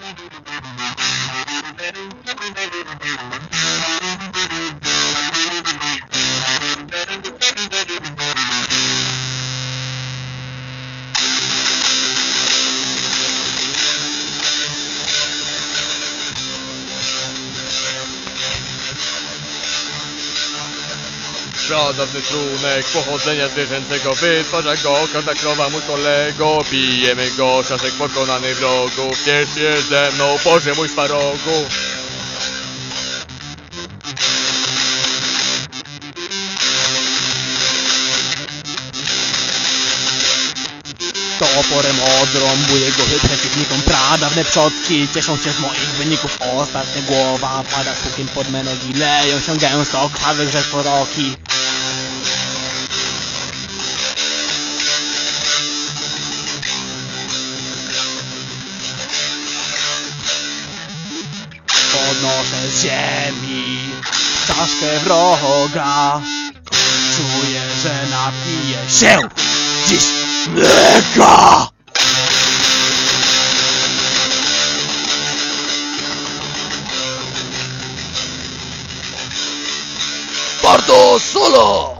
Thank you. Pradawny trunek pochodzenia zwierzęcego Wytwarza go każda krowa mój kolego. Bijemy go, szaszek pokonany wrogów Ciesz się ze mną, Boże mój sparogu Toporem odrąbuję głowy przeciwnikom Pradawne przodki cieszą się z moich wyników Ostatnia głowa. Pada z pukiem pod me nogi Leją się gęsto krwawych rzecz poroki Podnoszę ziemi czaszkę wroga Czuję, że napiję się dziś mleka! Bardo Solo!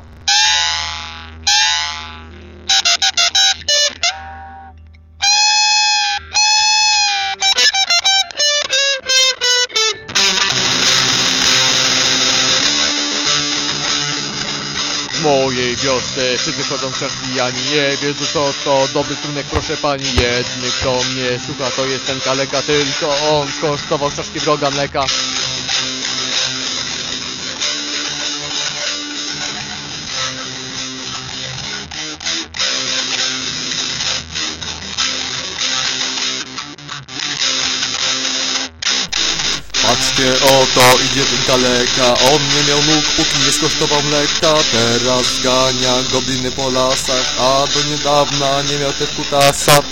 W mojej wiosce. Wszyscy chodzą czaszki, ani nie wiedzą co to dobry trunek, proszę pani. Jedny kto mnie słucha to jest ten kaleka. Tylko on skosztował czaszki wroga mleka Patrzcie, oto idzie ten kaleka. On nie miał nóg, póki nie skosztował mleka. Teraz gania gobliny po lasach A do niedawna nie miał też kutasa